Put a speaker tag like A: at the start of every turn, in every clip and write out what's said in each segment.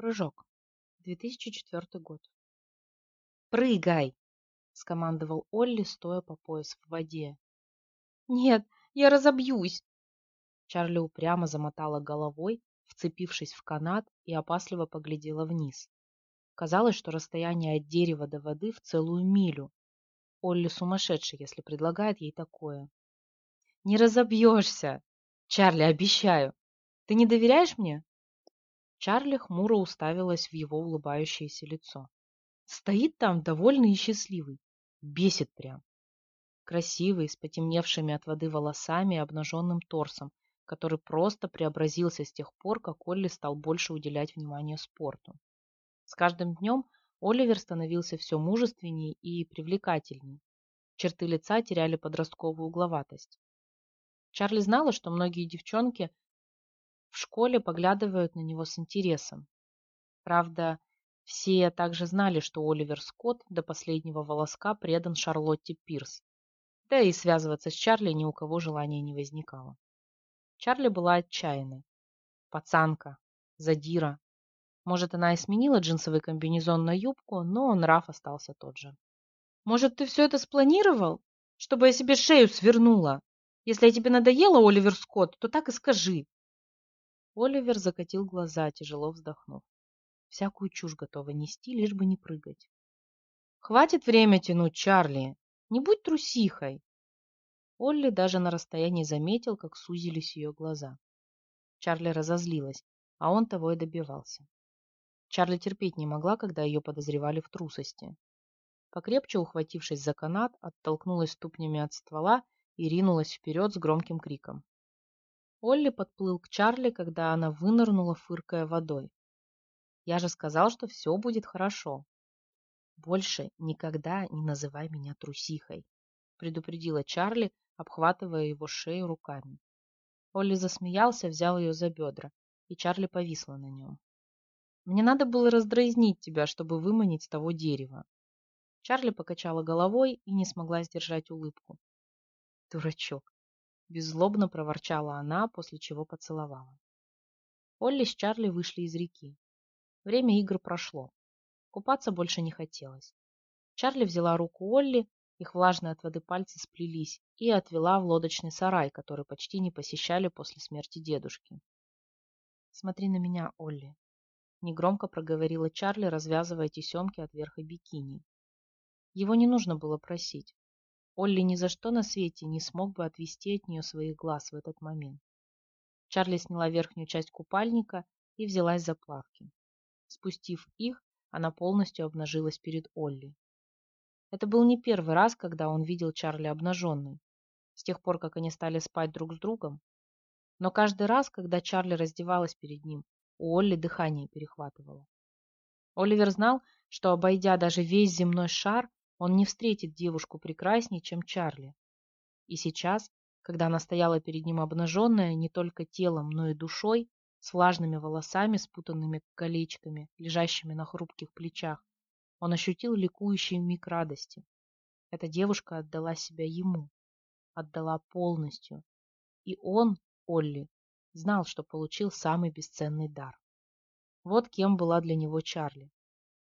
A: Прыжок. 2004 год. «Прыгай!» — скомандовал Олли, стоя по пояс в воде. «Нет, я разобьюсь!» Чарли упрямо замотала головой, вцепившись в канат и опасливо поглядела вниз. Казалось, что расстояние от дерева до воды в целую милю. Олли сумасшедший, если предлагает ей такое. «Не разобьешься! Чарли, обещаю! Ты не доверяешь мне?» Чарли хмуро уставилась в его улыбающееся лицо. Стоит там довольный и счастливый. Бесит прям. Красивый, с потемневшими от воды волосами и обнаженным торсом, который просто преобразился с тех пор, как Олли стал больше уделять внимание спорту. С каждым днем Оливер становился все мужественнее и привлекательней. Черты лица теряли подростковую угловатость. Чарли знала, что многие девчонки в школе поглядывают на него с интересом. Правда, все также знали, что Оливер Скотт до последнего волоска предан Шарлотте Пирс. Да и связываться с Чарли ни у кого желания не возникало. Чарли была отчаянной. Пацанка, задира. Может, она и сменила джинсовый комбинезон на юбку, но нрав остался тот же. «Может, ты все это спланировал? Чтобы я себе шею свернула? Если я тебе надоела, Оливер Скотт, то так и скажи!» Оливер закатил глаза, тяжело вздохнув. Всякую чушь готова нести, лишь бы не прыгать. «Хватит время тянуть, Чарли! Не будь трусихой!» Олли даже на расстоянии заметил, как сузились ее глаза. Чарли разозлилась, а он того и добивался. Чарли терпеть не могла, когда ее подозревали в трусости. Покрепче ухватившись за канат, оттолкнулась ступнями от ствола и ринулась вперед с громким криком. Олли подплыл к Чарли, когда она вынырнула, фыркая водой. «Я же сказал, что все будет хорошо». «Больше никогда не называй меня трусихой», предупредила Чарли, обхватывая его шею руками. Олли засмеялся, взял ее за бедра, и Чарли повисла на нем. «Мне надо было раздразнить тебя, чтобы выманить с того дерева». Чарли покачала головой и не смогла сдержать улыбку. «Дурачок!» – беззлобно проворчала она, после чего поцеловала. Олли с Чарли вышли из реки. Время игр прошло. Купаться больше не хотелось. Чарли взяла руку Олли их влажные от воды пальцы сплелись, и отвела в лодочный сарай, который почти не посещали после смерти дедушки. «Смотри на меня, Олли», — негромко проговорила Чарли, развязывая тесемки от верха бикини. Его не нужно было просить. Олли ни за что на свете не смог бы отвести от нее своих глаз в этот момент. Чарли сняла верхнюю часть купальника и взялась за плавки. Спустив их, она полностью обнажилась перед Олли. Это был не первый раз, когда он видел Чарли обнаженной, с тех пор, как они стали спать друг с другом. Но каждый раз, когда Чарли раздевалась перед ним, у Олли дыхание перехватывало. Оливер знал, что, обойдя даже весь земной шар, он не встретит девушку прекраснее, чем Чарли. И сейчас, когда она стояла перед ним обнаженная не только телом, но и душой, с влажными волосами, спутанными колечками, лежащими на хрупких плечах, он ощутил ликующий миг радости. Эта девушка отдала себя ему, отдала полностью. И он, Олли, знал, что получил самый бесценный дар. Вот кем была для него Чарли.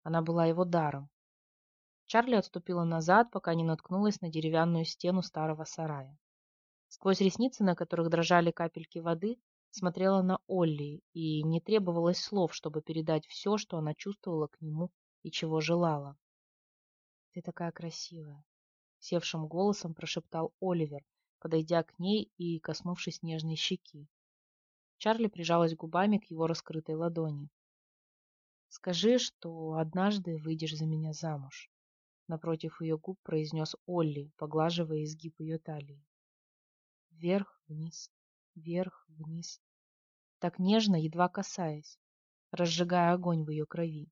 A: Она была его даром. Чарли отступила назад, пока не наткнулась на деревянную стену старого сарая. Сквозь ресницы, на которых дрожали капельки воды, смотрела на Олли, и не требовалось слов, чтобы передать все, что она чувствовала к нему и чего желала. «Ты такая красивая!» — севшим голосом прошептал Оливер, подойдя к ней и коснувшись нежной щеки. Чарли прижалась губами к его раскрытой ладони. «Скажи, что однажды выйдешь за меня замуж», — напротив ее губ произнес Олли, поглаживая изгиб ее талии. Вверх-вниз, вверх-вниз, так нежно, едва касаясь, разжигая огонь в ее крови.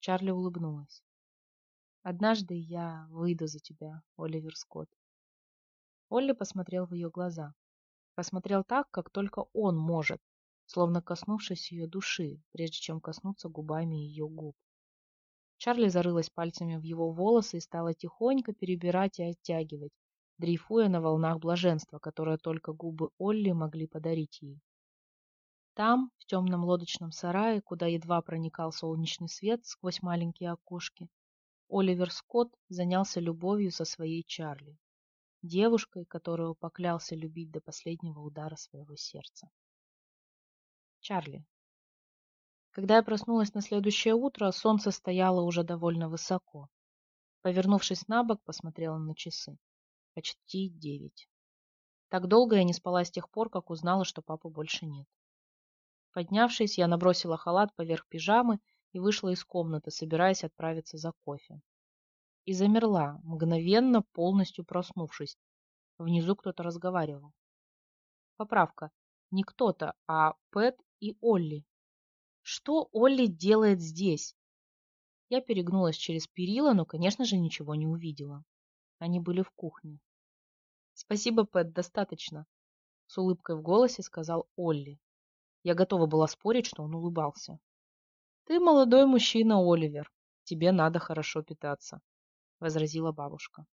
A: Чарли улыбнулась. «Однажды я выйду за тебя, Оливер Скотт». Олли посмотрел в ее глаза. Посмотрел так, как только он может, словно коснувшись ее души, прежде чем коснуться губами ее губ. Чарли зарылась пальцами в его волосы и стала тихонько перебирать и оттягивать, дрейфуя на волнах блаженства, которое только губы Олли могли подарить ей. Там, в темном лодочном сарае, куда едва проникал солнечный свет сквозь маленькие окошки, Оливер Скотт занялся любовью со своей Чарли, девушкой, которую поклялся любить до последнего удара своего сердца. Чарли. Когда я проснулась на следующее утро, солнце стояло уже довольно высоко. Повернувшись на бок, посмотрела на часы. Почти девять. Так долго я не спала с тех пор, как узнала, что папы больше нет. Поднявшись, я набросила халат поверх пижамы и вышла из комнаты, собираясь отправиться за кофе. И замерла, мгновенно, полностью проснувшись. Внизу кто-то разговаривал. Поправка. Не кто-то, а Пэт и Олли. Что Олли делает здесь? Я перегнулась через перила, но, конечно же, ничего не увидела. Они были в кухне. «Спасибо, Пэт, достаточно», — с улыбкой в голосе сказал Олли. Я готова была спорить, что он улыбался. «Ты молодой мужчина, Оливер. Тебе надо хорошо питаться», — возразила бабушка.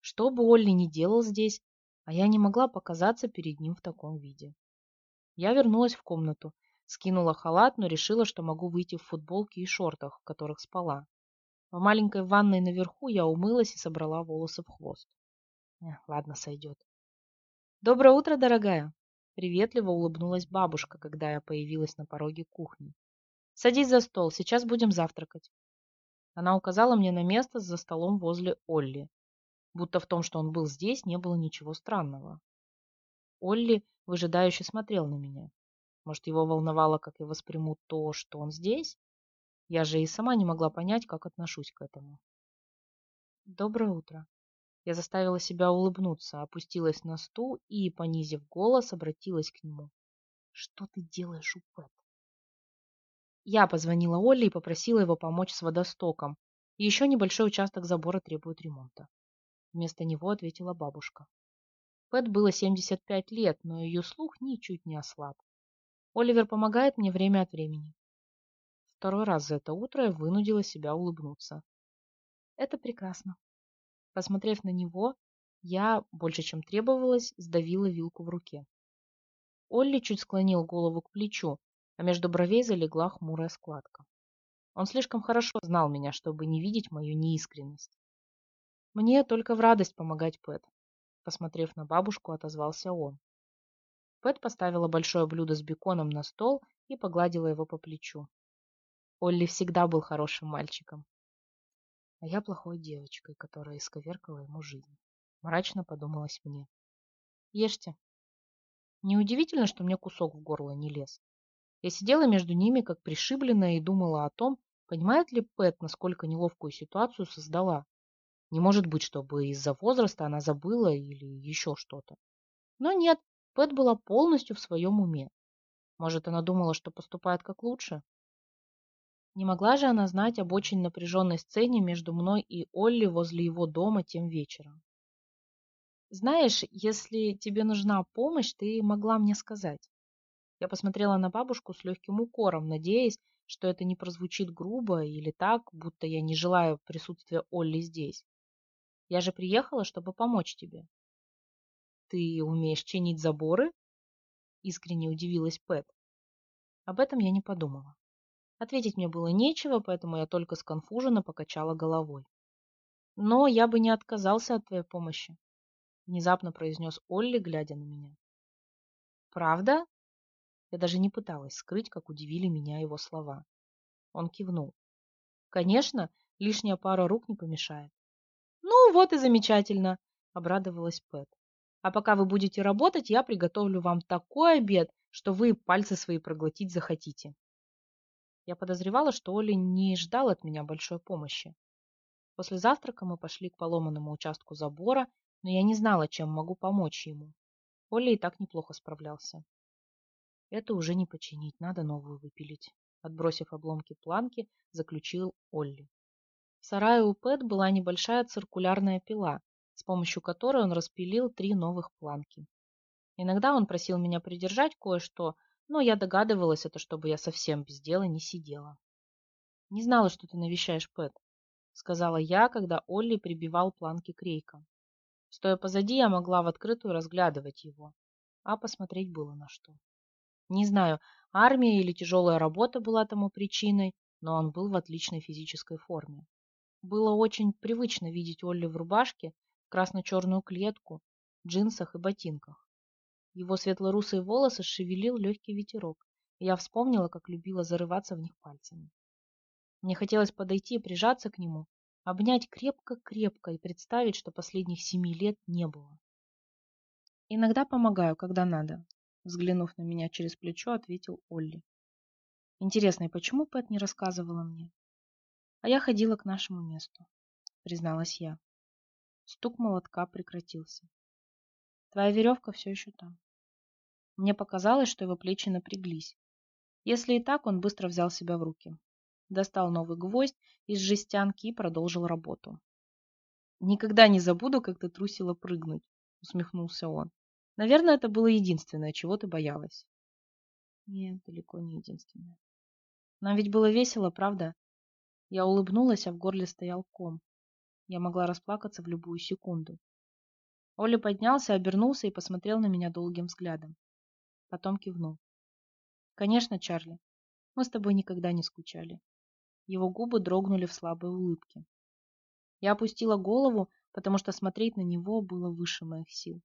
A: Что бы Олли ни делал здесь, а я не могла показаться перед ним в таком виде. Я вернулась в комнату, скинула халат, но решила, что могу выйти в футболке и шортах, в которых спала. В маленькой ванной наверху я умылась и собрала волосы в хвост. Эх, ладно, сойдет. «Доброе утро, дорогая!» Приветливо улыбнулась бабушка, когда я появилась на пороге кухни. «Садись за стол, сейчас будем завтракать». Она указала мне на место за столом возле Олли. Будто в том, что он был здесь, не было ничего странного. Олли выжидающе смотрел на меня. Может, его волновало, как я восприму то, что он здесь? Я же и сама не могла понять, как отношусь к этому. «Доброе утро», я заставила себя улыбнуться, опустилась на стул и, понизив голос, обратилась к нему. «Что ты делаешь у Пэт?» Я позвонила Олли и попросила его помочь с водостоком. Еще небольшой участок забора требует ремонта. Вместо него ответила бабушка. Пэт было 75 лет, но ее слух ничуть не ослаб. Оливер помогает мне время от времени. Второй раз за это утро я вынудила себя улыбнуться. Это прекрасно. Посмотрев на него, я, больше чем требовалось, сдавила вилку в руке. Олли чуть склонил голову к плечу, а между бровей залегла хмурая складка. Он слишком хорошо знал меня, чтобы не видеть мою неискренность. Мне только в радость помогать Пэт. Посмотрев на бабушку, отозвался он. Пэт поставила большое блюдо с беконом на стол и погладила его по плечу. Олли всегда был хорошим мальчиком а я плохой девочкой, которая исковеркала ему жизнь. Мрачно подумалось мне. Ешьте. Неудивительно, что мне кусок в горло не лез. Я сидела между ними, как пришибленная, и думала о том, понимает ли Пэт, насколько неловкую ситуацию создала. Не может быть, чтобы из-за возраста она забыла или еще что-то. Но нет, Пэт была полностью в своем уме. Может, она думала, что поступает как лучше? Не могла же она знать об очень напряженной сцене между мной и Олли возле его дома тем вечером. «Знаешь, если тебе нужна помощь, ты могла мне сказать». Я посмотрела на бабушку с легким укором, надеясь, что это не прозвучит грубо или так, будто я не желаю присутствия Олли здесь. Я же приехала, чтобы помочь тебе. Ты умеешь чинить заборы? Искренне удивилась Пэт. Об этом я не подумала. Ответить мне было нечего, поэтому я только сконфуженно покачала головой. «Но я бы не отказался от твоей помощи», — внезапно произнес Олли, глядя на меня. «Правда?» Я даже не пыталась скрыть, как удивили меня его слова. Он кивнул. «Конечно, лишняя пара рук не помешает». «Ну, вот и замечательно», — обрадовалась Пэт. «А пока вы будете работать, я приготовлю вам такой обед, что вы пальцы свои проглотить захотите». Я подозревала, что Оля не ждал от меня большой помощи. После завтрака мы пошли к поломанному участку забора, но я не знала, чем могу помочь ему. Оля и так неплохо справлялся. Это уже не починить, надо новую выпилить. Отбросив обломки планки, заключил Олли. В сарае у Пэт была небольшая циркулярная пила, с помощью которой он распилил три новых планки. Иногда он просил меня придержать кое-что, но я догадывалась это, чтобы я совсем без дела не сидела. «Не знала, что ты навещаешь Пэт», — сказала я, когда Олли прибивал планки к рейкам. Стоя позади, я могла в открытую разглядывать его, а посмотреть было на что. Не знаю, армия или тяжелая работа была тому причиной, но он был в отличной физической форме. Было очень привычно видеть Олли в рубашке, красно-черную клетку, джинсах и ботинках. Его светло-русые волосы шевелил легкий ветерок, и я вспомнила, как любила зарываться в них пальцами. Мне хотелось подойти и прижаться к нему, обнять крепко-крепко и представить, что последних семи лет не было. Иногда помогаю, когда надо, взглянув на меня через плечо, ответил Олли. Интересно, и почему Пэт не рассказывала мне? А я ходила к нашему месту, призналась я. Стук молотка прекратился. Твоя веревка все еще там. Мне показалось, что его плечи напряглись. Если и так, он быстро взял себя в руки. Достал новый гвоздь из жестянки и продолжил работу. «Никогда не забуду, как ты трусила прыгнуть», — усмехнулся он. «Наверное, это было единственное, чего ты боялась». «Нет, далеко не единственное. Нам ведь было весело, правда?» Я улыбнулась, а в горле стоял ком. Я могла расплакаться в любую секунду. Оля поднялся, обернулся и посмотрел на меня долгим взглядом. Потом кивнул. «Конечно, Чарли, мы с тобой никогда не скучали». Его губы дрогнули в слабой улыбке. Я опустила голову, потому что смотреть на него было выше моих сил.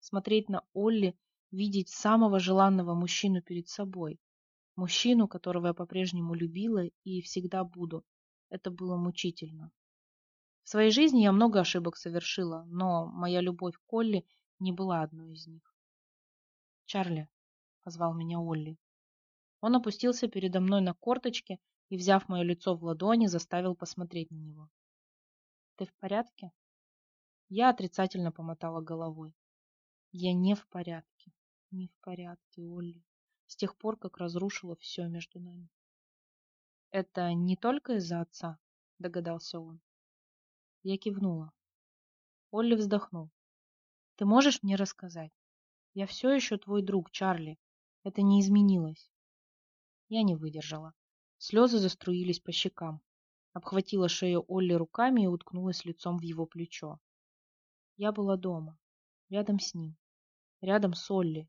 A: Смотреть на Олли, видеть самого желанного мужчину перед собой. Мужчину, которого я по-прежнему любила и всегда буду. Это было мучительно. В своей жизни я много ошибок совершила, но моя любовь к Олли не была одной из них. «Чарли», — позвал меня Олли. Он опустился передо мной на корточки и, взяв мое лицо в ладони, заставил посмотреть на него. «Ты в порядке?» Я отрицательно помотала головой. «Я не в порядке, не в порядке, Олли, с тех пор, как разрушила все между нами». «Это не только из-за отца?» — догадался он. Я кивнула. Олли вздохнул. «Ты можешь мне рассказать?» Я все еще твой друг, Чарли. Это не изменилось. Я не выдержала. Слезы заструились по щекам. Обхватила шею Олли руками и уткнулась лицом в его плечо. Я была дома, рядом с ним, рядом с Олли.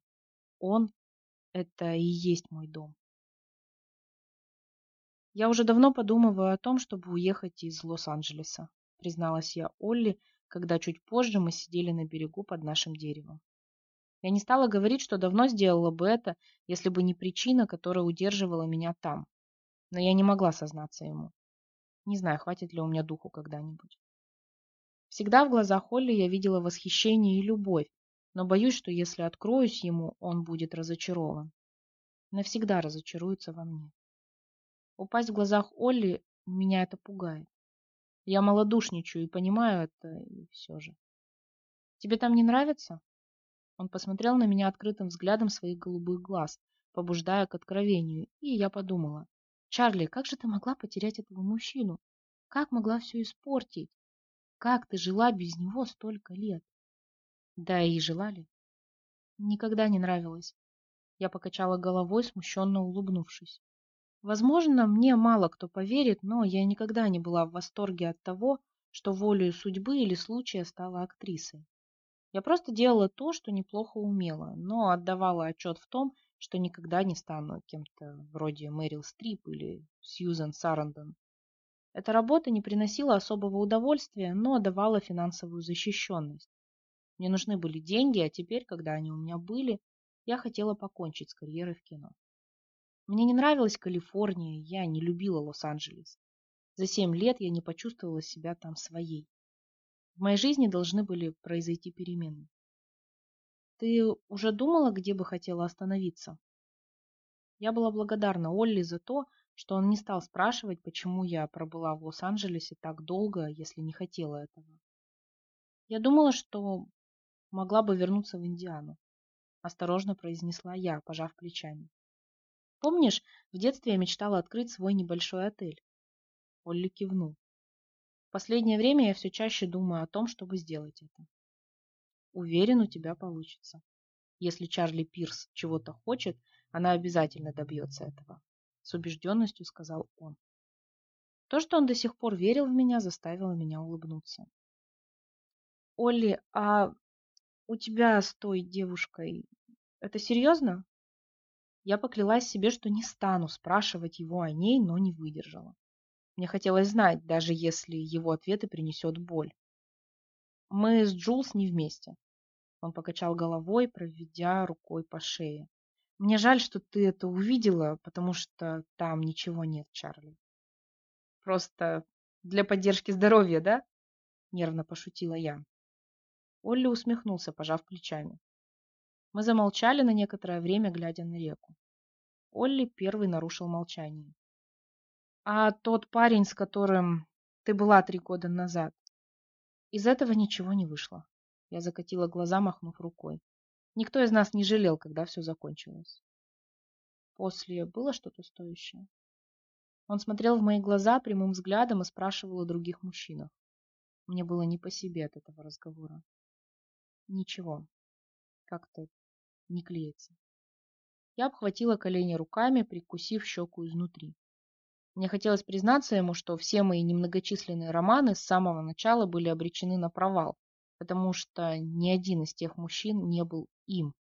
A: Он — это и есть мой дом. Я уже давно подумываю о том, чтобы уехать из Лос-Анджелеса, призналась я Олли, когда чуть позже мы сидели на берегу под нашим деревом. Я не стала говорить, что давно сделала бы это, если бы не причина, которая удерживала меня там. Но я не могла сознаться ему. Не знаю, хватит ли у меня духу когда-нибудь. Всегда в глазах Холли я видела восхищение и любовь, но боюсь, что если откроюсь ему, он будет разочарован. Навсегда разочаруется во мне. Упасть в глазах Олли меня это пугает. Я малодушничаю и понимаю это, и все же. Тебе там не нравится? Он посмотрел на меня открытым взглядом своих голубых глаз, побуждая к откровению, и я подумала. «Чарли, как же ты могла потерять этого мужчину? Как могла все испортить? Как ты жила без него столько лет?» Да и жила ли? Никогда не нравилось. Я покачала головой, смущенно улыбнувшись. Возможно, мне мало кто поверит, но я никогда не была в восторге от того, что волею судьбы или случая стала актрисой. Я просто делала то, что неплохо умела, но отдавала отчет в том, что никогда не стану кем-то вроде Мэрил Стрип или Сьюзен Сарандон. Эта работа не приносила особого удовольствия, но давала финансовую защищенность. Мне нужны были деньги, а теперь, когда они у меня были, я хотела покончить с карьерой в кино. Мне не нравилась Калифорния, я не любила Лос-Анджелес. За семь лет я не почувствовала себя там своей. В моей жизни должны были произойти перемены. Ты уже думала, где бы хотела остановиться? Я была благодарна Олли за то, что он не стал спрашивать, почему я пробыла в Лос-Анджелесе так долго, если не хотела этого. Я думала, что могла бы вернуться в Индиану. Осторожно произнесла я, пожав плечами. Помнишь, в детстве я мечтала открыть свой небольшой отель? Олли кивнул последнее время я все чаще думаю о том, чтобы сделать это. Уверен, у тебя получится. Если Чарли Пирс чего-то хочет, она обязательно добьется этого. С убежденностью сказал он. То, что он до сих пор верил в меня, заставило меня улыбнуться. Олли, а у тебя с той девушкой... Это серьезно? Я поклялась себе, что не стану спрашивать его о ней, но не выдержала. Мне хотелось знать, даже если его ответы принесет боль. Мы с Джулс не вместе. Он покачал головой, проведя рукой по шее. Мне жаль, что ты это увидела, потому что там ничего нет, Чарли. Просто для поддержки здоровья, да? Нервно пошутила я. Олли усмехнулся, пожав плечами. Мы замолчали на некоторое время, глядя на реку. Олли первый нарушил молчание. «А тот парень, с которым ты была три года назад, из этого ничего не вышло». Я закатила глаза, махнув рукой. Никто из нас не жалел, когда все закончилось. После было что-то стоящее. Он смотрел в мои глаза прямым взглядом и спрашивал о других мужчинах. Мне было не по себе от этого разговора. Ничего. Как-то не клеится. Я обхватила колени руками, прикусив щеку изнутри. Мне хотелось признаться ему, что все мои немногочисленные романы с самого начала были обречены на провал, потому что ни один из тех мужчин не был им.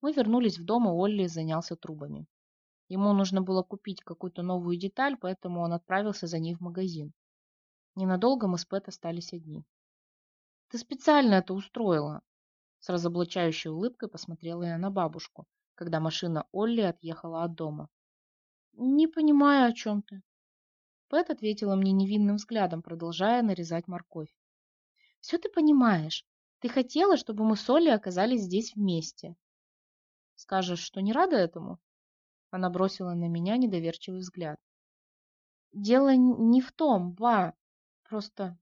A: Мы вернулись в дом, и Олли занялся трубами. Ему нужно было купить какую-то новую деталь, поэтому он отправился за ней в магазин. Ненадолго мы с Пэт остались одни. «Ты специально это устроила!» С разоблачающей улыбкой посмотрела я на бабушку, когда машина Олли отъехала от дома. «Не понимаю, о чем ты». Пэт ответила мне невинным взглядом, продолжая нарезать морковь. «Все ты понимаешь. Ты хотела, чтобы мы с Олли оказались здесь вместе. Скажешь, что не рада этому?» Она бросила на меня недоверчивый взгляд. «Дело не в том, ба. Просто...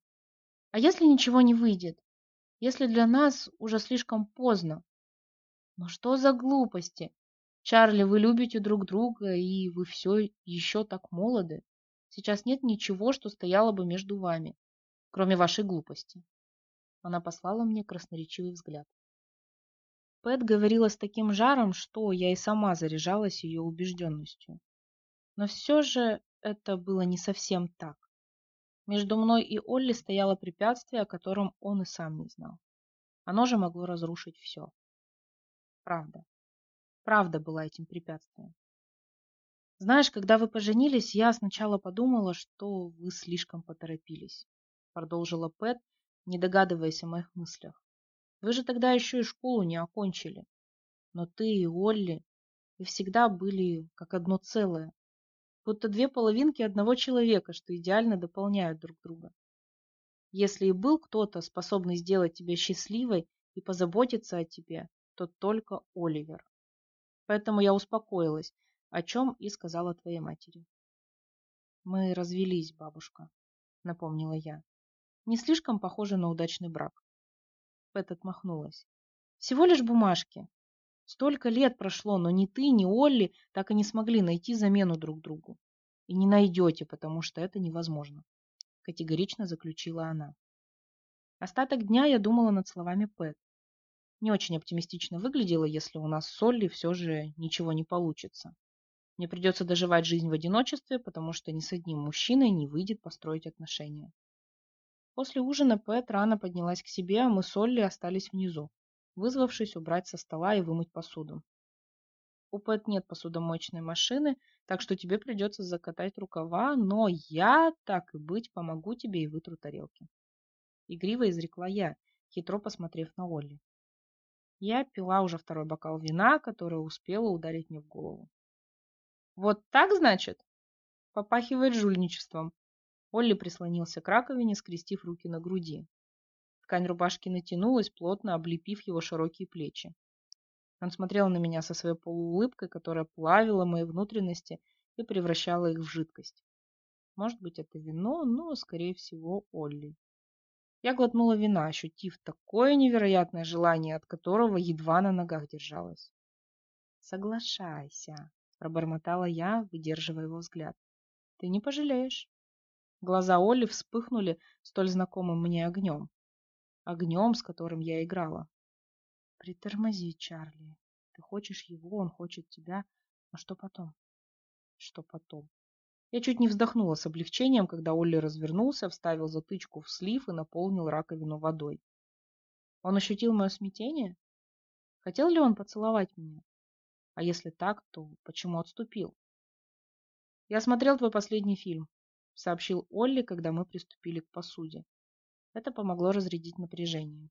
A: А если ничего не выйдет? Если для нас уже слишком поздно. Но что за глупости? Чарли, вы любите друг друга, и вы все еще так молоды. Сейчас нет ничего, что стояло бы между вами, кроме вашей глупости. Она послала мне красноречивый взгляд. Пэт говорила с таким жаром, что я и сама заряжалась ее убежденностью. Но все же это было не совсем так. Между мной и Олли стояло препятствие, о котором он и сам не знал. Оно же могло разрушить все. Правда. Правда была этим препятствием. Знаешь, когда вы поженились, я сначала подумала, что вы слишком поторопились. Продолжила Пэт, не догадываясь о моих мыслях. Вы же тогда еще и школу не окончили. Но ты и Олли, вы всегда были как одно целое будто две половинки одного человека, что идеально дополняют друг друга. Если и был кто-то, способный сделать тебя счастливой и позаботиться о тебе, то только Оливер. Поэтому я успокоилась, о чем и сказала твоей матери. Мы развелись, бабушка, напомнила я. Не слишком похоже на удачный брак. Пэт отмахнулась. Всего лишь бумажки. Столько лет прошло, но ни ты, ни Олли так и не смогли найти замену друг другу. И не найдете, потому что это невозможно, категорично заключила она. Остаток дня я думала над словами Пэт. Не очень оптимистично выглядело, если у нас с Олли все же ничего не получится. Мне придется доживать жизнь в одиночестве, потому что ни с одним мужчиной не выйдет построить отношения. После ужина Пэт рано поднялась к себе, а мы с Олли остались внизу вызвавшись убрать со стола и вымыть посуду. У Пэт нет посудомоечной машины, так что тебе придется закатать рукава, но я, так и быть, помогу тебе и вытру тарелки. Игриво изрекла я, хитро посмотрев на Олли. Я пила уже второй бокал вина, которое успела ударить мне в голову. «Вот так, значит?» Попахивает жульничеством. Олли прислонился к раковине, скрестив руки на груди. Ткань рубашки натянулась, плотно облепив его широкие плечи. Он смотрел на меня со своей полуулыбкой, которая плавила мои внутренности и превращала их в жидкость. Может быть, это вино, но, скорее всего, Олли. Я глотнула вина, ощутив такое невероятное желание, от которого едва на ногах держалась. «Соглашайся», — пробормотала я, выдерживая его взгляд. «Ты не пожалеешь». Глаза Олли вспыхнули столь знакомым мне огнем огнем, с которым я играла. Притормози, Чарли. Ты хочешь его, он хочет тебя. А что потом? Что потом? Я чуть не вздохнула с облегчением, когда Олли развернулся, вставил затычку в слив и наполнил раковину водой. Он ощутил мое смятение? Хотел ли он поцеловать меня? А если так, то почему отступил? «Я смотрел твой последний фильм», — сообщил Олли, когда мы приступили к посуде. Это помогло разрядить напряжение.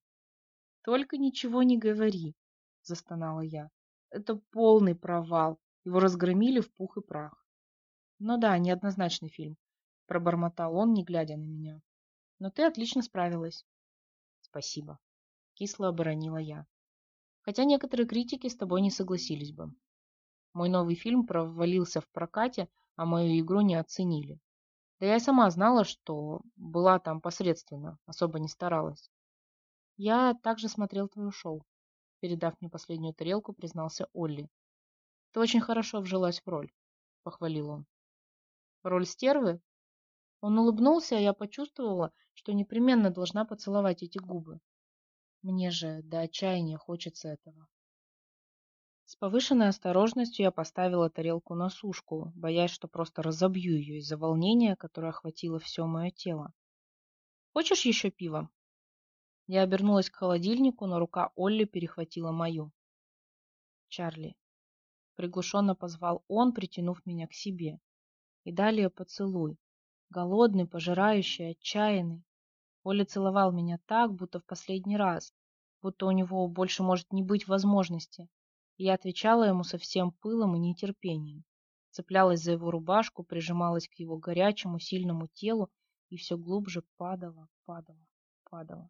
A: «Только ничего не говори», — застонала я. «Это полный провал. Его разгромили в пух и прах». «Ну да, неоднозначный фильм», — пробормотал он, не глядя на меня. «Но ты отлично справилась». «Спасибо», — кисло оборонила я. «Хотя некоторые критики с тобой не согласились бы. Мой новый фильм провалился в прокате, а мою игру не оценили. Да я и сама знала, что была там посредственно, особо не старалась. Я также смотрел твое шоу. Передав мне последнюю тарелку, признался Олли. Ты очень хорошо вжилась в роль, похвалил он. Роль стервы? Он улыбнулся, а я почувствовала, что непременно должна поцеловать эти губы. Мне же до отчаяния хочется этого. С повышенной осторожностью я поставила тарелку на сушку, боясь, что просто разобью ее из-за волнения, которое охватило все мое тело. «Хочешь еще пива?» Я обернулась к холодильнику, но рука Олли перехватила мою. «Чарли», — приглушенно позвал он, притянув меня к себе. И далее поцелуй. Голодный, пожирающий, отчаянный. Олли целовал меня так, будто в последний раз, будто у него больше может не быть возможности я отвечала ему со всем пылом и нетерпением. Цеплялась за его рубашку, прижималась к его горячему, сильному телу и все глубже падала, падала, падала.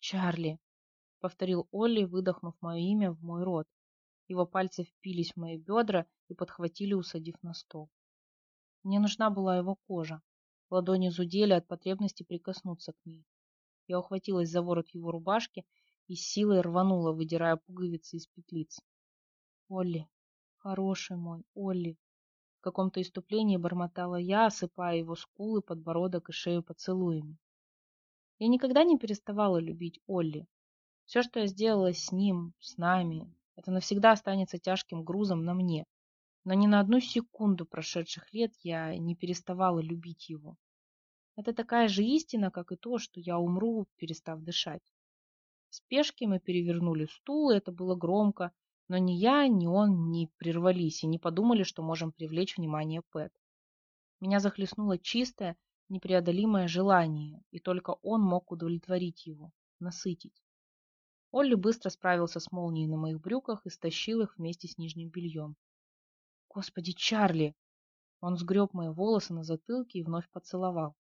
A: «Чарли!» — повторил Олли, выдохнув мое имя в мой рот. Его пальцы впились в мои бедра и подхватили, усадив на стол. Мне нужна была его кожа. Ладони зудели от потребности прикоснуться к ней. Я ухватилась за ворот его рубашки и силой рванула, выдирая пуговицы из петлиц. «Олли, хороший мой, Олли!» В каком-то иступлении бормотала я, осыпая его скулы, подбородок и шею поцелуями. Я никогда не переставала любить Олли. Все, что я сделала с ним, с нами, это навсегда останется тяжким грузом на мне. Но ни на одну секунду прошедших лет я не переставала любить его. Это такая же истина, как и то, что я умру, перестав дышать. В спешке мы перевернули стул, и это было громко, но ни я, ни он не прервались и не подумали, что можем привлечь внимание Пэт. Меня захлестнуло чистое, непреодолимое желание, и только он мог удовлетворить его, насытить. Олли быстро справился с молнией на моих брюках и стащил их вместе с нижним бельем. «Господи, Чарли!» Он сгреб мои волосы на затылке и вновь поцеловал.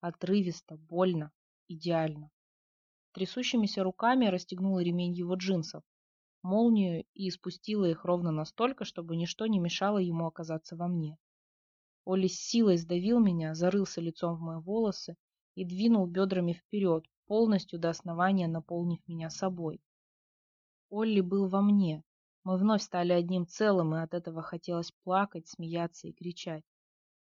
A: Отрывисто, больно, идеально. Трясущимися руками расстегнула ремень его джинсов, молнию и спустила их ровно настолько, чтобы ничто не мешало ему оказаться во мне. Оли с силой сдавил меня, зарылся лицом в мои волосы и двинул бедрами вперед, полностью до основания наполнив меня собой. Олли был во мне. Мы вновь стали одним целым, и от этого хотелось плакать, смеяться и кричать.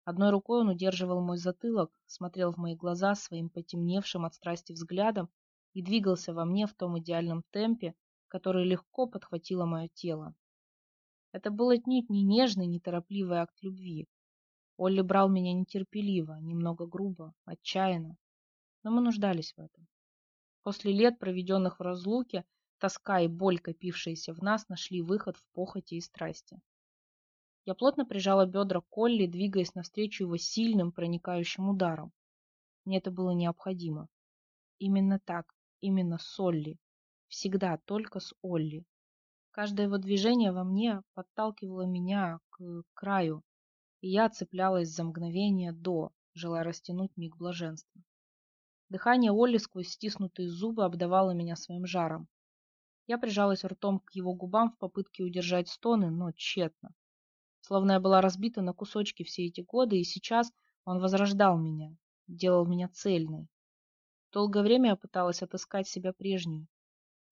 A: Одной рукой он удерживал мой затылок, смотрел в мои глаза своим потемневшим от страсти взглядом и двигался во мне в том идеальном темпе, который легко подхватило мое тело. Это был отнюдь не нежный, неторопливый акт любви. Олли брал меня нетерпеливо, немного грубо, отчаянно, но мы нуждались в этом. После лет, проведенных в разлуке, тоска и боль, копившиеся в нас, нашли выход в похоти и страсти. Я плотно прижала бедра к Олли, двигаясь навстречу его сильным, проникающим ударом. Мне это было необходимо. Именно так, именно с Олли. Всегда только с Олли. Каждое его движение во мне подталкивало меня к краю, и я цеплялась за мгновение до, желая растянуть миг блаженства. Дыхание Олли сквозь стиснутые зубы обдавало меня своим жаром. Я прижалась ртом к его губам в попытке удержать стоны, но тщетно. Словно я была разбита на кусочки все эти годы, и сейчас он возрождал меня, делал меня цельной, Долгое время я пыталась отыскать себя прежнюю,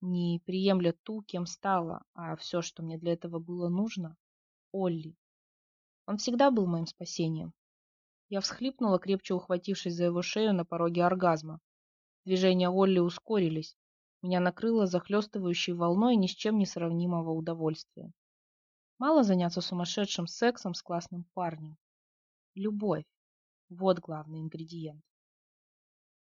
A: не приемля ту, кем стала, а все, что мне для этого было нужно — Олли. Он всегда был моим спасением. Я всхлипнула, крепче ухватившись за его шею на пороге оргазма. Движения Олли ускорились. Меня накрыло захлестывающей волной ни с чем не сравнимого удовольствия. Мало заняться сумасшедшим сексом с классным парнем. Любовь. Вот главный ингредиент.